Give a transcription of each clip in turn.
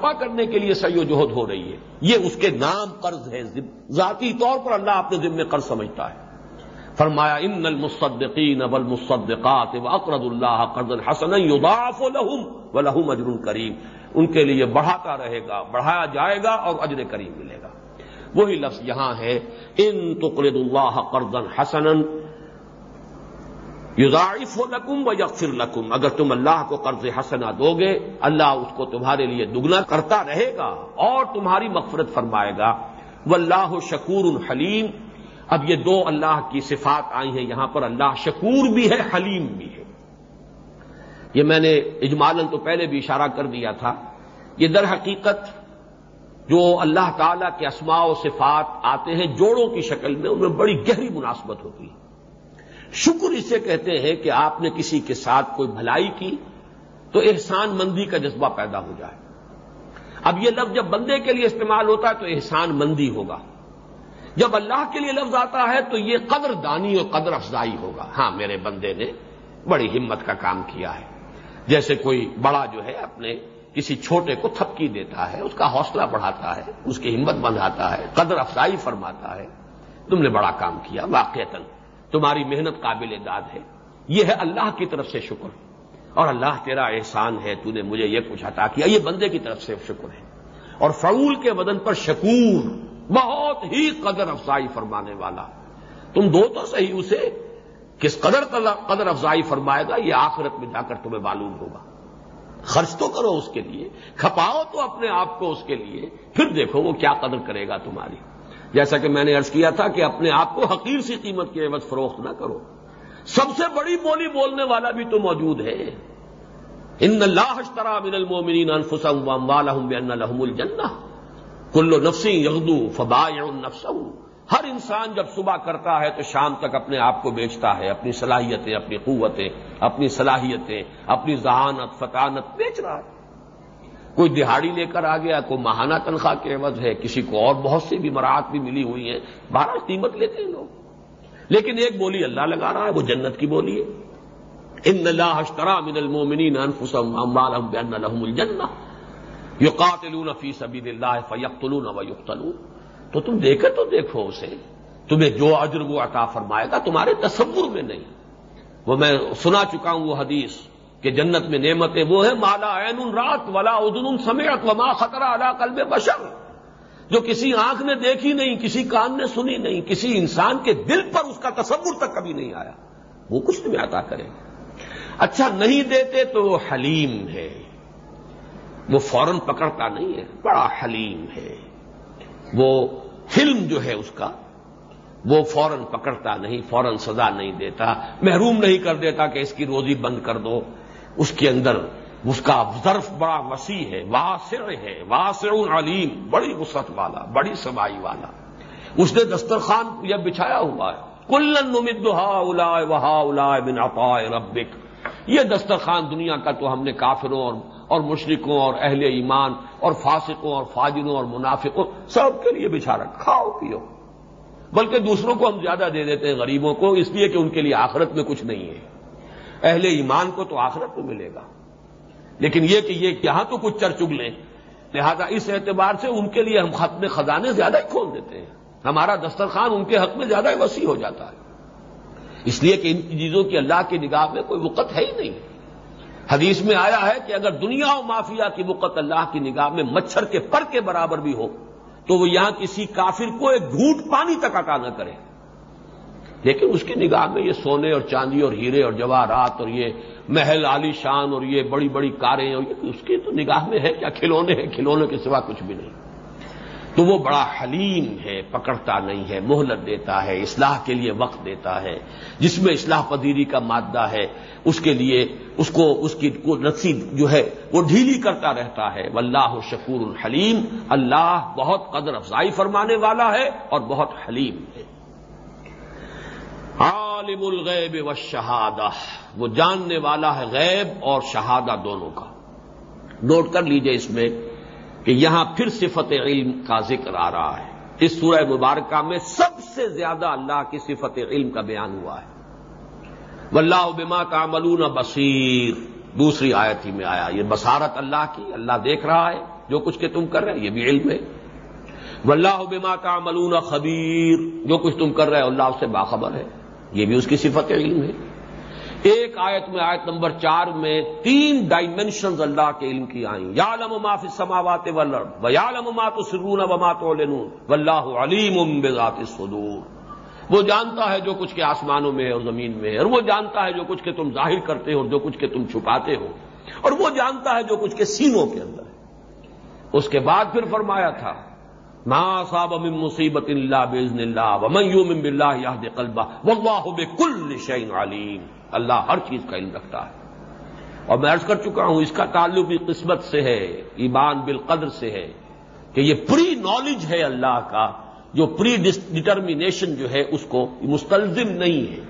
برپا کرنے کے لیے سی و جہد ہو رہی ہے۔ یہ اس کے نام قرض ہے ذاتی طور پر اللہ اپنے ذمے قرض سمجھتا ہے۔ فرمایا، ان المصدقین والمصدقات واقرض اللہ قرض الحسن یضاعف لهم ولهم اجر کریم۔ ان کے لیے بڑھاتا رہے گا، بڑھایا جائے گا اور اجر کریم ملے گا۔ وہی لفظ یہاں ہے، ان تقرض اللہ قرض حسنا یضاعف لکم و یغفر لکم۔ اگر تم اللہ کو قرض حسنا دو گے، اللہ اس کو تمہارے لیے دگنا کرتا رہے گا اور تمہاری مغفرت فرمائے گا۔ واللہ شکور حلیم۔ اب یہ دو اللہ کی صفات آئی ہیں۔ یہاں پر اللہ شکور بھی ہے، حلیم بھی ہے۔ یہ میں نے اجمالن تو پہلے بھی اشارہ کر دیا تھا۔ یہ در حقیقت جو اللہ تعالی کے اسماع و صفات آتے ہیں، جوڑوں کی شکل میں ان میں بڑی گہری مناسبت ہوتی ہے۔ شکر اسے کہتے ہیں کہ آپ نے کسی کے ساتھ کوئی بھلائی کی تو احسان مندی کا جذبہ پیدا ہو جائے۔ اب یہ لفظ جب بندے کے لیے استعمال ہوتا ہے تو احسان مندی ہوگا۔ جب اللہ کے لیے لفظ آتا ہے تو یہ قدر دانی اور قدر افزائی ہوگا۔ ہاں میرے بندے نے بڑی ہمت کا کام کیا ہے۔ جیسے کوئی بڑا جو ہے اپنے کسی چھوٹے کو تھپکی دیتا ہے، اس کا حوصلہ بڑھاتا ہے، اس کی ہمت بندھاتا ہے، قدر افزائی فرماتا ہے۔ تم نے بڑا کام کیا، واقعتاً۔ تمہاری محنت قابل داد ہے۔ یہ ہے اللہ کی طرف سے شکر۔ اور اللہ تیرا احسان ہے، تو نے مجھے یہ کچھ عطا کیا۔ یہ بندے کی طرف سے شکر ہے۔ اور فعول کے بدن پر شکور، بہت ہی قدر افزائی فرمانے والا۔ تم دو تو صحیح اسے، کس قدر قدر افزائی فرمائے گا، یہ آخرت میں جا کر تمہیں معلوم ہوگا۔ خرچ تو کرو اس کے لیے، کھپاؤ تو اپنے آپ کو اس کے لیے، پھر دیکھو وہ کیا قدر کرے گا تمہاری۔ جیسا کہ میں نے ارض کیا تھا کہ اپنے آپ کو حقیر سی قیمت کی عوض فروخت نہ کرو۔ سب سے بڑی بولی بولنے والا بھی تو موجود ہے۔ ان اللہ اشترا من المومنین انفسهم واموالهم بان لهم الجنہ۔ کل نفسی یغدو فبائع نفسه ہر انسان جب صبح کرتا ہے تو شام تک اپنے آپ کو بیچتا ہے، اپنی صلاحیتیں، اپنی قوتیں، اپنی صلاحیتیں، اپنی ذہانت فتانت بیچ رہا ہے۔ کوئی دہاڑی لے کر آ گیا، کوئی ماہانہ تنخواہ کے عوض ہے، کسی کو اور بہت سی بھی مراحت بھی ملی ہوئی ہیں۔ بارہ قیمت لیتے ہیں لوگ۔ لیکن ایک بولی اللہ لگا رہا ہے، وہ جنت کی بولی ہے۔ ان اللہ اشترا من المومنین انفسهم اموالهم بان لهم الجنہ یقاتلون فی سبیل اللہ فیقتلون ویقتلون تو تم دیکھے تو دیکھو اسے۔ تمہیں جو اجر وہ عطا فرمائے گا تمہارے تصور میں نہیں۔ وہ میں سنا چکا ہوں وہ حدیث۔ کہ جنت میں نعمتیں وہ ہیں، مالا عین رات ولا ادن سمیت وما خطرہ اللہ قلب بشر۔ جو کسی آنکھ نے دیکھی نہیں، کسی کان نے سنی نہیں، کسی انسان کے دل پر اس کا تصور تک کبھی نہیں آیا۔ وہ کچھ تمہیں عطا کرے۔ اچھا نہیں دیتے تو وہ حلیم ہے۔ وہ فوراً پکڑتا نہیں ہے۔ بڑا حلیم ہے۔ وہ فلم جو ہے اس کا، وہ فوراً پکڑتا نہیں، فوراً سزا نہیں دیتا، محروم نہیں کر دیتا کہ اس کی روزی بند کر دو۔ اس کے اندر اس کا ظرف بڑا وسیع ہے، واسع ہے، واسع علیم، بڑی وسعت والا، بڑی سمائی والا۔ اس نے دسترخوان یہ بچھایا ہوا ہے۔ کلن نمد الا وہا الا بن ربک۔ یہ دسترخوان دنیا کا تو ہم نے کافروں اور اور مشرقوں اور اہل ایمان اور فاسقوں اور فاجروں اور منافقوں سب کے لیے بچھا رکھا۔ کھاؤ، پیو۔ بلکہ دوسروں کو ہم زیادہ دے دیتے ہیں، غریبوں کو، اس لیے کہ ان کے لیے آخرت میں کچھ نہیں ہے۔ اہل ایمان کو تو آخرت میں ملے گا۔ لیکن یہ کہ یہ یہاں تو کچھ چر چگ لیں لہذا اس اعتبار سے ان کے لیے ہم ختم خزانے زیادہ ہی کھول دیتے ہیں۔ ہمارا دسترخوان ان کے حق میں زیادہ ہی وسیع ہو جاتا ہے۔ اس لیے کہ ان چیزوں کی اللہ کی نگاہ میں کوئی وقت ہے ہی نہیں۔ حدیث میں آیا ہے کہ اگر دنیا و مافیا کی وقت اللہ کی نگاہ میں مچھر کے پر کے برابر بھی ہو، تو وہ یہاں کسی کافر کو ایک گھوٹ پانی تک عطا نہ کرے۔ لیکن اس کی نگاہ میں یہ سونے اور چاندی اور ہیرے اور جواہرات اور یہ محل عالی شان اور یہ بڑی بڑی کاریں اور یہ اس کی تو نگاہ میں ہے کیا کھلونے ہیں؟ کھلونے کے سوا کچھ بھی نہیں۔ تو وہ بڑا حلیم ہے، پکڑتا نہیں ہے، مہلت دیتا ہے، اصلاح کے لیے وقت دیتا ہے، جس میں اصلاح پذیری کا مادہ ہے، اس کے لیے اس کو، اس کی رسید جو ہے، وہ ڈھیلی کرتا رہتا ہے۔ واللہ شکور الحلیم اللہ بہت قدر افزائی فرمانے والا ہے اور بہت حلیم ہے۔ عالم الغیب و شہادہ۔ وہ جاننے والا ہے غیب اور شہادہ دونوں کا۔ نوٹ کر لیجیے اس میں کہ یہاں پھر صفت علم کا ذکر آ رہا ہے۔ اس سورہ مبارکہ میں سب سے زیادہ اللہ کی صفت علم کا بیان ہوا ہے۔ واللہ بما تعملون بصیر۔ دوسری آیت ہی میں آیا۔ یہ بصارت اللہ کی، اللہ دیکھ رہا ہے جو کچھ کہ تم کر رہے ہیں، یہ بھی علم ہے۔ واللہ بما تعملون خبیر۔ جو کچھ تم کر رہے ہو، اللہ اس سے باخبر ہے۔ یہ بھی اس کی صفت علم ہے۔ ایک آیت میں، آیت نمبر چار میں تین ڈائمینشنز اللہ کے علم کی آئیں۔ یا لم فی السماوات والارض و یا لما تو سرون وما تعلنون۔ واللہ علیم بذات الصدور۔ وہ جانتا ہے جو کچھ کے آسمانوں میں ہے اور زمین میں ہے، اور وہ جانتا ہے جو کچھ کے تم ظاہر کرتے ہو اور جو کچھ کے تم چھپاتے ہو۔ اور وہ جانتا ہے جو کچھ کے سینوں کے اندر ہے۔ اس کے بعد پھر فرمایا تھا ما صاب من مصیبت اللہ بزن اللہ ومن یومن باللہ یہد قلبہ واللہ بکل شیء علیم اللہ ہر چیز کا علم رکھتا ہے اور میں عرض کر چکا ہوں، اس کا تعلق بھی قسمت سے ہے، ایمان بالقدر سے ہے کہ یہ پری نالج ہے اللہ کا، جو پری ڈٹرمینیشن جو ہے اس کو مستلزم نہیں ہے۔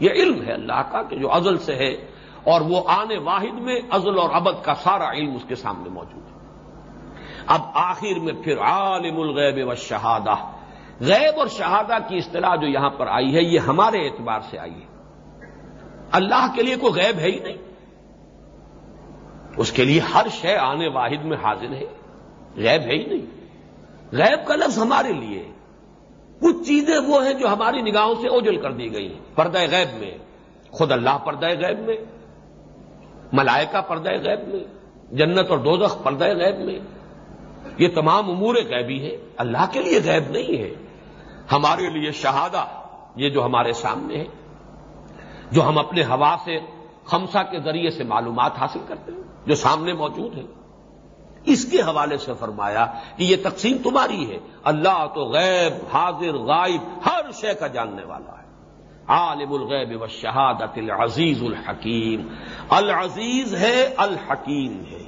یہ علم ہے اللہ کا کہ جو ازل سے ہے اور وہ آنے واحد میں ازل اور ابد کا سارا علم اس کے سامنے موجود ہے۔ اب آخر میں پھر عالم الغیب و شہادہ غیب اور شہادہ کی اصطلاح جو یہاں پر آئی ہے، یہ ہمارے اعتبار سے آئی ہے۔ اللہ کے لیے کوئی غیب ہے ہی نہیں۔ اس کے لیے ہر شے آنے واحد میں حاضر ہے۔ غیب ہے ہی نہیں۔ غیب کا لفظ ہمارے لیے کچھ چیزیں وہ ہیں جو ہماری نگاہوں سے اوجل کر دی گئی ہیں۔ پردہ غیب میں۔ خود اللہ پردہ غیب میں۔ ملائکہ پردہ غیب میں۔ جنت اور دوزخ پردہ غیب میں۔ یہ تمام امور غیبی ہے اللہ کے لیے غیب نہیں ہے۔ ہمارے لیے شہادہ یہ جو ہمارے سامنے ہے، جو ہم اپنے ہوا سے خمسا کے ذریعے سے معلومات حاصل کرتے ہیں، جو سامنے موجود ہے اس کے حوالے سے فرمایا کہ یہ تقسیم تمہاری ہے۔ اللہ تو غیب، حاضر، غائب، ہر شے کا جاننے والا ہے۔ عالم الغیب و شہادت العزیز الحکیم۔ العزیز ہے، الحکیم ہے۔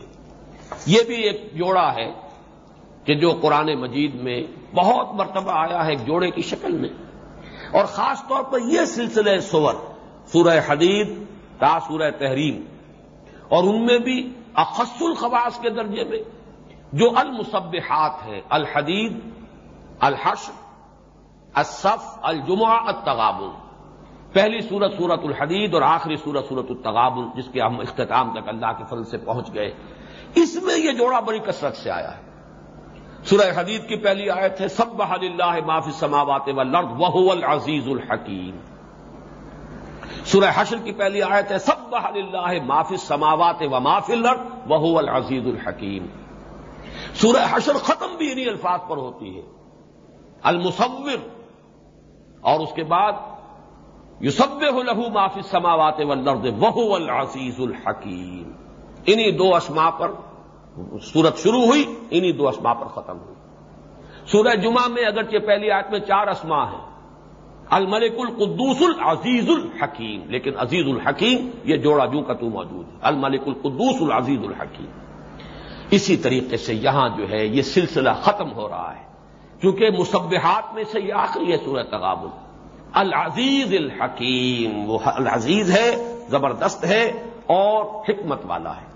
یہ بھی ایک جوڑا ہے۔ کہ جو قرآن مجید میں بہت مرتبہ آیا ہے ایک جوڑے کی شکل میں۔ اور خاص طور پر یہ سلسلہ سور سورہ حدید تا سورہ تحریم۔ اور ان میں بھی اخص الخواص کے درجے میں، جو المصبحات ہیں، الحدید الحش الصف، الجمعہ التغابل پہلی سورت سورت الحدید اور آخری سورت سورت التغابل جس کے ہم اختتام تک اللہ کے فضل سے پہنچ گئے۔ اس میں یہ جوڑا بڑی کثرت سے آیا ہے۔ سورہ حدید کی پہلی آیت ہے سب بحل اللہ معافی سماوات و لرد وہ العزیز الحکیم۔ سورہ حشر کی پہلی آیت ہے سب بحل اللہ معافی سماوات و معافی لرد وہ العزیز الحکیم۔ سورہ حشر ختم بھی انہیں الفاظ پر ہوتی ہے۔ المصور، اور اس کے بعد یوسب لہو معافی سماوات و لرد وہ العزیز الحکیم۔ انہیں دو اسما پر سورت شروع ہوئی، انہی دو اسما پر ختم ہوئی۔ سورہ جمعہ میں اگرچہ پہلی آیت میں چار اسما ہیں۔ الملک القدوس العزیز الحکیم۔ لیکن عزیز الحکیم، یہ جوڑا جو کا تو موجود ہے۔ الملک القدوس العزیز الحکیم۔ اسی طریقے سے یہاں جو ہے، یہ سلسلہ ختم ہو رہا ہے۔ کیونکہ مصبحات میں سے یہ آخری ہے سورہ تغابل العزیز الحکیم، وہ العزیز ہے، زبردست ہے اور حکمت والا ہے۔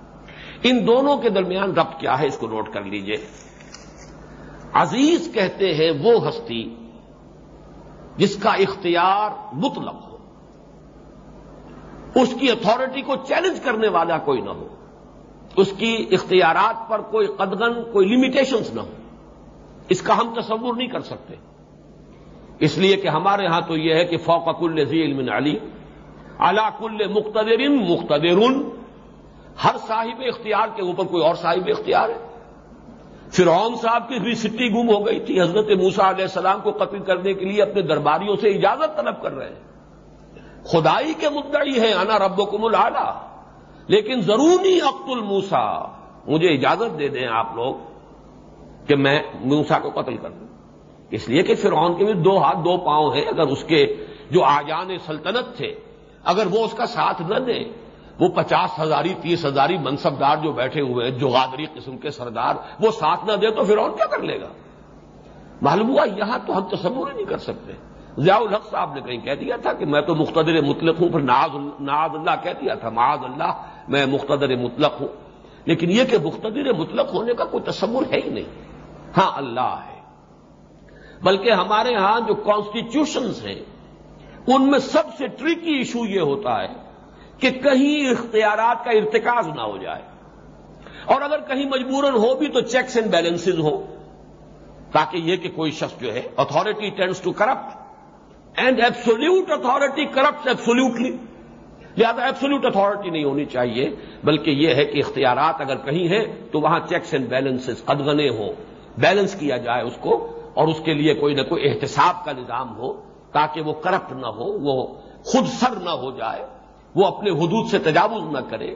ان دونوں کے درمیان ربط کیا ہے اس کو نوٹ کر لیجیے۔ عزیز کہتے ہیں وہ ہستی جس کا اختیار مطلق ہو۔ اس کی اتارٹی کو چیلنج کرنے والا کوئی نہ ہو۔ اس کی اختیارات پر کوئی قدغن، کوئی لمیٹیشنز نہ ہو۔ اس کا ہم تصور نہیں کر سکتے۔ اس لیے کہ ہمارے ہاں تو یہ ہے کہ فوق کل ذی علم علی علا کل مختدر مختدر ہر صاحب اختیار کے اوپر کوئی اور صاحب اختیار ہے؟ فرعون صاحب کی بھی سٹی گم ہو گئی تھی، حضرت موسا علیہ السلام کو قتل کرنے کے لیے اپنے درباریوں سے اجازت طلب کر رہے ہیں۔ خدائی کے مدعی ہیں، انا رب کم لیکن ضروری عقت الموسا مجھے اجازت دے دیں آپ لوگ کہ میں موسا کو قتل کر دوں۔ اس لیے کہ فرعون کے بھی دو ہاتھ، دو پاؤں ہیں، اگر اس کے جو آجان سلطنت تھے، اگر وہ اس کا ساتھ نہ دیں وہ پچاس ہزاری، تیس ہزاری منصبدار جو بیٹھے ہوئے ہیں جو غادری قسم کے سردار، وہ ساتھ نہ دے تو پھر اور کیا کر لے گا؟ معلوم ہوا یہاں تو ہم تصور ہی نہیں کر سکتے۔ ضیاء الحق صاحب نے کہیں کہہ دیا تھا کہ میں تو مقتدر مطلق ہوں، پھر ناز اللہ کہہ دیا تھا، معاذ اللہ، میں مقتدر مطلق ہوں۔ لیکن یہ کہ مقتدر مطلق ہونے کا کوئی تصور ہے ہی نہیں۔ ہاں اللہ ہے۔ بلکہ ہمارے ہاں جو کانسٹیٹیوشنز ہیں، ان میں سب سے ٹریکی ایشو یہ ہوتا ہے کہ کہیں اختیارات کا ارتکاز نہ ہو جائے۔ اور اگر کہیں مجبوراً ہو بھی تو چیکس اینڈ بیلنسز ہو۔ تاکہ یہ کہ کوئی شخص جو ہے authority tends to corrupt and absolute authority corrupt absolutely لہٰذا ایبسولوٹ اتارٹی نہیں ہونی چاہیے، بلکہ یہ ہے کہ اختیارات اگر کہیں ہیں تو وہاں چیکس اینڈ بیلنسز قدغنے ہوں۔ بیلنس کیا جائے اس کو اور اس کے لیے کوئی نہ کوئی احتساب کا نظام ہو تاکہ وہ کرپٹ نہ ہو، وہ خود سر نہ ہو جائے۔ وہ اپنے حدود سے تجاوز نہ کرے،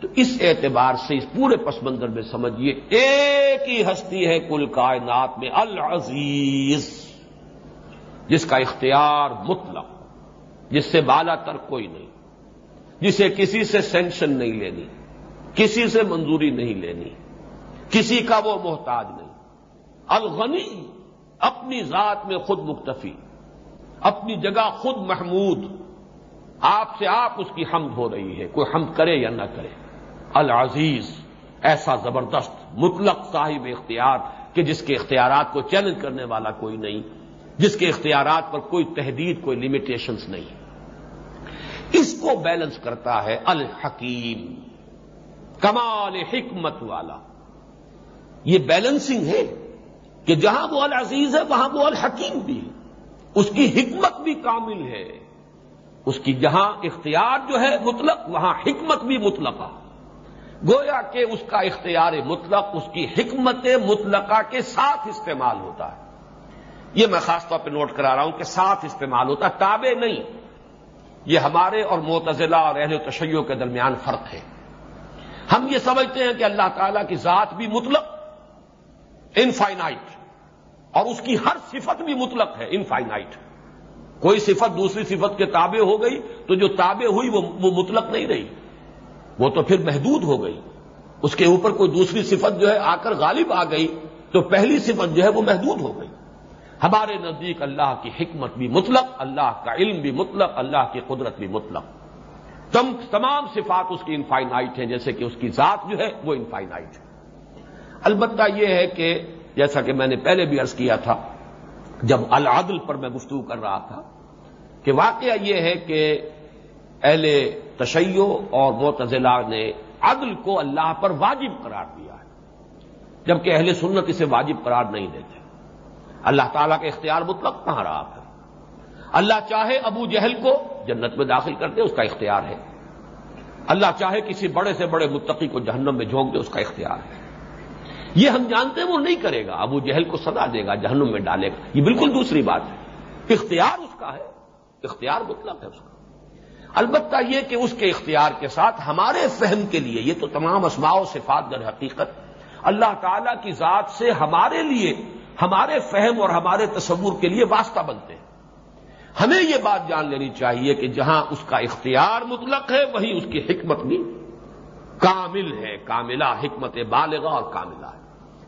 تو اس اعتبار سے اس پورے پس منظر میں سمجھیے ایک ہی ہستی ہے کل کائنات میں العزیز، جس کا اختیار مطلق، جس سے بالا تر کوئی نہیں، جسے کسی سے سینکشن نہیں لینی، کسی سے منظوری نہیں لینی، کسی کا وہ محتاج نہیں۔ الغنی، اپنی ذات میں خود مکتفی، اپنی جگہ خود محمود آپ سے آپ اس کی حمد ہو رہی ہے، کوئی حمد کرے یا نہ کرے۔ العزیز، ایسا زبردست، مطلق صاحب اختیار کہ جس کے اختیارات کو چیلنج کرنے والا کوئی نہیں، جس کے اختیارات پر کوئی تحدید کوئی لمیٹیشنز نہیں۔ اس کو بیلنس کرتا ہے الحکیم، کمال حکمت والا۔ یہ بیلنسنگ ہے کہ جہاں وہ العزیز ہے، وہاں وہ الحکیم بھی ہے۔ اس کی حکمت بھی کامل ہے۔ اس کی جہاں اختیار جو ہے مطلق، وہاں حکمت بھی مطلقہ۔ گویا کہ اس کا اختیار مطلق، اس کی حکمت مطلقہ کے ساتھ استعمال ہوتا ہے۔ یہ میں خاص طور پہ نوٹ کرا رہا ہوں کہ ساتھ استعمال ہوتا ہے، تابع نہیں۔ یہ ہمارے اور معتزلہ اور اہل تشیعوں کے درمیان فرق ہے۔ ہم یہ سمجھتے ہیں کہ اللہ تعالیٰ کی ذات بھی مطلق، انفائنائٹ، اور اس کی ہر صفت بھی مطلق ہے، انفائنائٹ۔ کوئی صفت دوسری صفت کے تابع ہو گئی تو جو تابع ہوئی وہ مطلق نہیں رہی وہ تو پھر محدود ہو گئی اس کے اوپر کوئی دوسری صفت جو ہے آ کر غالب آ گئی تو پہلی صفت جو ہے وہ محدود ہو گئی ہمارے نزدیک اللہ کی حکمت بھی مطلق اللہ کا علم بھی مطلق اللہ کی قدرت بھی مطلق تم تمام صفات اس کی انفائنائٹ ہیں جیسے کہ اس کی ذات جو ہے وہ انفائنائٹ ہے۔ البتہ یہ ہے کہ جیسا کہ میں نے پہلے بھی عرض کیا تھا جب العدل پر میں گفتگو کر رہا تھا کہ واقعہ یہ ہے کہ اہل تشیع اور معتزلہ نے عدل کو اللہ پر واجب قرار دیا ہے، جبکہ اہل سنت اسے واجب قرار نہیں دیتے۔ اللہ تعالیٰ کا اختیار مطلق کہاں رہا ہے اللہ چاہے ابو جہل کو جنت میں داخل کر دے، اس کا اختیار ہے۔ اللہ چاہے کسی بڑے سے بڑے متقی کو جہنم میں جھونک دے، اس کا اختیار ہے۔ یہ ہم جانتے ہیں وہ نہیں کرے گا۔ ابو جہل کو سزا دے گا، جہنم میں ڈالے گا۔ یہ بالکل دوسری بات ہے۔ اختیار اس کا ہے۔ اختیار مطلب ہے اس کا۔ البتہ یہ کہ اس کے اختیار کے ساتھ ہمارے فہم کے لیے یہ تو تمام اسماع و صفات در حقیقت اللہ تعالی کی ذات سے ہمارے لیے، ہمارے فہم اور ہمارے تصور کے لیے واسطہ بنتے ہیں۔ ہمیں یہ بات جان لینی چاہیے کہ جہاں اس کا اختیار مطلق ہے وہیں اس کی حکمت بھی کامل ہے، کاملہ، حکمت بالغ اور کاملہ ہے۔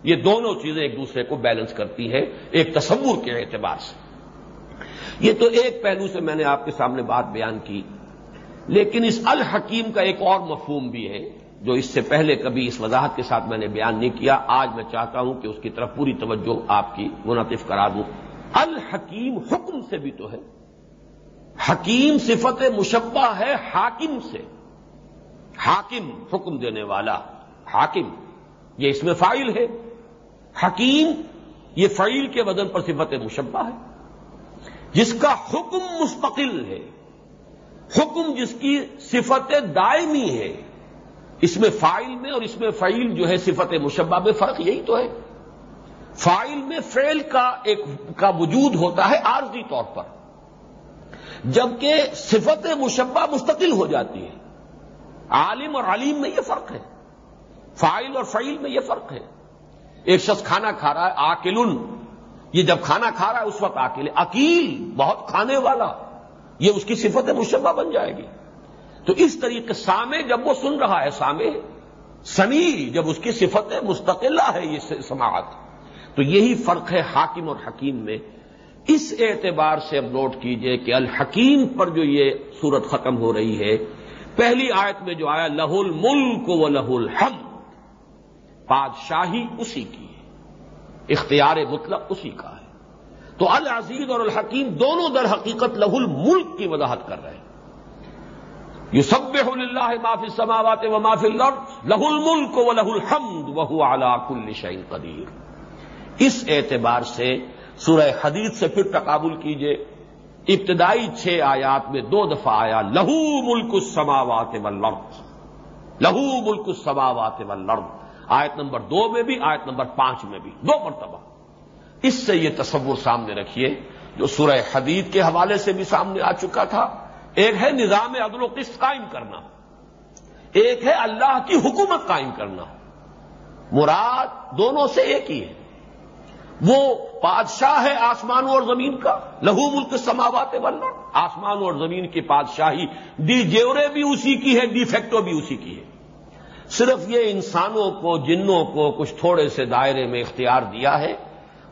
یہ دونوں چیزیں ایک دوسرے کو بیلنس کرتی ہیں، ایک تصور کے اعتبار سے۔ یہ تو ایک پہلو سے میں نے آپ کے سامنے بات بیان کی، لیکن اس الحکیم کا ایک اور مفہوم بھی ہے، جو اس سے پہلے کبھی اس وضاحت کے ساتھ میں نے بیان نہیں کیا، آج میں چاہتا ہوں کہ اس کی طرف پوری توجہ آپ کی منعطف کرا دوں۔ الحکیم حکم سے بھی تو ہے۔ حکیم صفت مشبہ ہے حاکم سے۔ حاکم حکم دینے والا، حاکم، یہ اس میں فائل ہے۔ حکیم یہ فعیل کے وزن پر صفت مشبہ ہے۔ جس کا حکم مستقل ہے، حکم جس کی صفت دائمی ہے، اس میں فائل میں اور اس میں فعیل جو ہے صفت مشبہ میں فرق یہی تو ہے۔ فائل میں فیل کا ایک کا وجود ہوتا ہے عارضی طور پر، جبکہ صفت مشبہ مستقل ہو جاتی ہے۔ عالم اور علیم میں یہ فرق ہے فائل اور فعیل میں یہ فرق ہے۔ ایک شخص کھانا کھا رہا ہے آکل یہ جب کھانا کھا رہا ہے، اس وقت آکل عقیل بہت کھانے والا۔ یہ اس کی صفت مشبہ بن جائے گی۔ تو اس طریقے سامے جب وہ سن رہا ہے سامے سمی جب اس کی صفت مستقلہ ہے یہ سماعت۔ تو یہی فرق ہے حاکم اور حکیم میں۔ اس اعتبار سے اب نوٹ کیجیے کہ الحکیم پر جو یہ صورت ختم ہو رہی ہے، پہلی آیت میں جو آیا لہ الملک و لہ الحم بادشاہی اسی کی ہے۔ اختیار مطلق اسی کا ہے۔ تو العزیز اور الحکیم دونوں در حقیقت لہ الملک کی وضاحت کر رہے ہیں۔ یو سب اللہ معافی سماوات و معافی لہ الملک و لہ الحمد وہ اعلی کل شعین قدیر۔ اس اعتبار سے سورہ حدید سے پھر تقابل کیجیے ابتدائی چھ آیات میں دو دفعہ آیا، لہو ملک السماوات والارض۔ لہو ملک السماوات والارض۔ آیت نمبر دو میں بھی، آیت نمبر پانچ میں بھی۔ دو مرتبہ۔ اس سے یہ تصور سامنے رکھیے، جو سورہ حدید کے حوالے سے بھی سامنے آ چکا تھا، ایک ہے نظام عدل و قسط قائم کرنا، ایک ہے اللہ کی حکومت قائم کرنا۔ مراد دونوں سے ایک ہی ہے۔ وہ بادشاہ ہے آسمانوں اور زمین کا، لہو ملک سماوات بننا آسمانوں اور زمین کی بادشاہی دی جیورے بھی اسی کی ہے، ڈی فیکٹو بھی اسی کی ہے۔ صرف یہ انسانوں کو، جنوں کو کچھ تھوڑے سے دائرے میں اختیار دیا ہے۔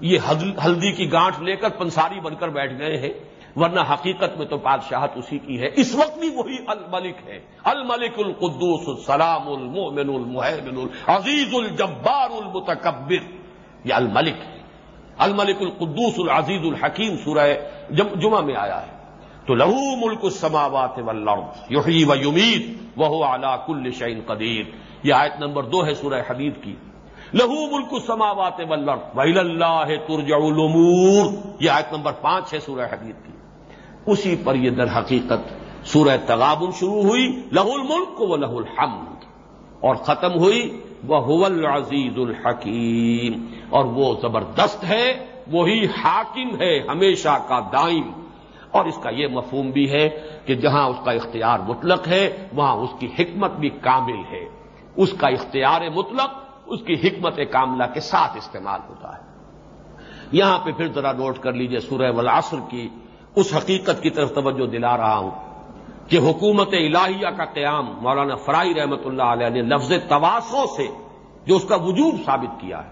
یہ ہلدی کی گانٹ لے کر پنساری بن کر بیٹھ گئے ہیں، ورنہ حقیقت میں تو بادشاہت اسی کی ہے۔ اس وقت بھی وہی الملک ہے۔ الملک القدوس، السلام المومن المحمن العزیز الجبار المتکبر۔ یہ الملک ہے۔ الملک القدوس العزیز الحکیم سورہ جمعہ میں آیا ہے۔ تو لہو ملک السماوات والارض یحیی و یمید وہ اعلی کل شعین قدیر یہ آیت نمبر دو ہے سورہ حدید کی۔ لہو ملک السماوات والارض ویل اللہ ترجع الامور یہ آیت نمبر پانچ ہے سورہ حدید کی۔ اسی پر یہ در حقیقت سورہ تغابن شروع ہوئی لہ الملک و لہ الحمد۔ اور ختم ہوئی وہ العزیز الحکیم اور وہ زبردست ہے، وہی حاکم ہے، ہمیشہ کا دائم۔ اور اس کا یہ مفہوم بھی ہے کہ جہاں اس کا اختیار مطلق ہے، وہاں اس کی حکمت بھی کامل ہے۔ اس کا اختیار مطلق، اس کی حکمت کاملہ کے ساتھ استعمال ہوتا ہے۔ یہاں پہ پھر ذرا نوٹ کر لیجیے سورہ والعصر کی، اس حقیقت کی طرف توجہ دلا رہا ہوں کہ حکومت الہیہ کا قیام مولانا فرائی رحمت اللہ علیہ نے لفظ تواسوں سے جو اس کا وجوب ثابت کیا ہے،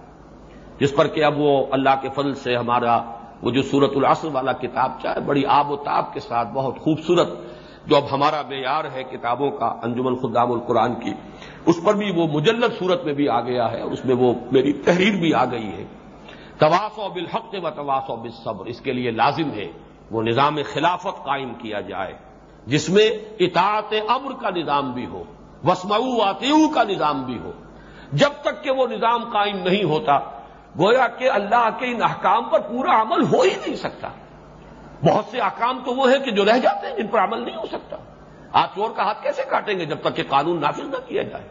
جس پر کہ اب وہ اللہ کے فضل سے ہمارا وہ جو سورت العصر والا کتاب چاہے، بڑی آب و تاب کے ساتھ، بہت خوبصورت جو اب ہمارا معیار ہے کتابوں کا، انجمن خدام القرآن کی، اس پر بھی وہ مجلد صورت میں بھی آ گیا ہے اس میں وہ میری تحریر بھی آ گئی ہے۔ تواس و بالحق و تواس و بالصبر، اس کے لیے لازم ہے وہ نظام خلافت قائم کیا جائے، جس میں اطاعت امر کا نظام بھی ہو وسمعو آتیو کا نظام بھی ہو۔ جب تک کہ وہ نظام قائم نہیں ہوتا گویا کہ اللہ کے ان احکام پر پورا عمل ہو ہی نہیں سکتا۔ بہت سے احکام تو وہ ہیں کہ جو رہ جاتے ہیں جن پر عمل نہیں ہو سکتا۔ آپ چور کا ہاتھ کیسے کاٹیں گے جب تک کہ قانون نافذ نہ کیا جائے؟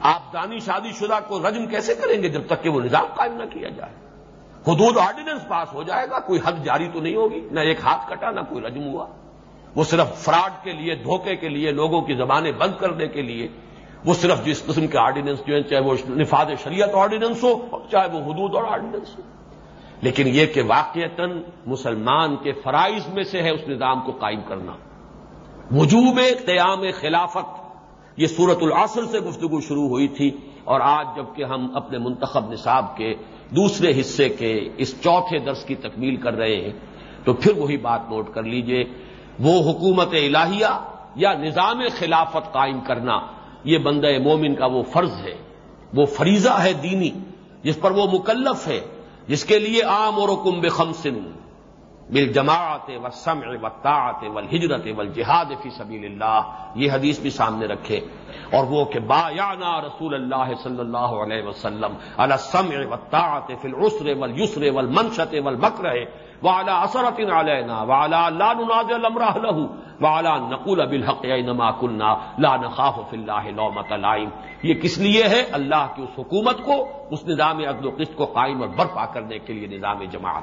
آپ دانی شادی شدہ کو رجم کیسے کریں گے جب تک کہ وہ نظام قائم نہ کیا جائے؟ حدود آرڈیننس پاس ہو جائے گا، کوئی حد جاری تو نہیں ہوگی، نہ ایک ہاتھ کٹا، نہ کوئی رجم ہوا۔ وہ صرف فراڈ کے لیے، دھوکے کے لیے، لوگوں کی زبانیں بند کرنے کے لیے وہ صرف جس قسم کے آرڈیننس جو ہیں، چاہے وہ نفاذ شریعت آرڈیننس ہو، چاہے وہ حدود اور آرڈیننس ہو۔ لیکن یہ کہ واقعتاً مسلمان کے فرائض میں سے ہے اس نظام کو قائم کرنا۔ وجوب قیام خلافت، یہ صورت العصر سے گفتگو شروع ہوئی تھی اور آج جبکہ ہم اپنے منتخب نصاب کے دوسرے حصے کے اس چوتھے درس کی تکمیل کر رہے ہیں، تو پھر وہی بات نوٹ کر لیجیے۔ وہ حکومت الہیہ یا نظام خلافت قائم کرنا یہ بندہ مومن کا وہ فرض ہے، وہ فریضہ ہے دینی، جس پر وہ مکلف ہے، جس کے لیے عام اور کمب خمسن بل جماعت و سم و طاعت و ہجرت و جہاد فی سبیل اللہ۔ یہ حدیث بھی سامنے رکھے۔ اور وہ کہ با یانا رسول اللہ صلی اللہ علیہ وسلم السم و طاعت فی العسر و یسر و منشت و بکر وعلى اثرت علينا وعلى لا ننازع الامر له وعلى نقول بالحق انما كنا لا نخاف في الله لومه لائم یہ کس لیے ہے؟ اللہ کی اس حکومت کو، اس نظام عدل و قسط کو قائم اور برپا کرنے کے لیے نظام جماعت۔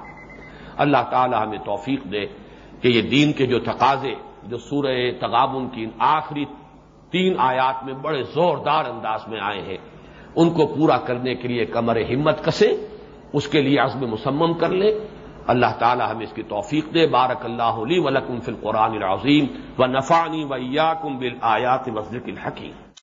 اللہ تعالی ہمیں توفیق دے کہ یہ دین کے جو تقاضے، جو سورہ تغابن کی آخری تین آیات میں بڑے زوردار انداز میں آئے ہیں، ان کو پورا کرنے کے لیے کمر ہمت کسے اس کے لیے عزم مسمم کر لیں۔ اللہ تعالی ہمیں اس کی توفیق دے. بارک اللہ علی ولکم فی القرآن العظیم و نفانی ویا کم بل آیات مسجد الحکیم.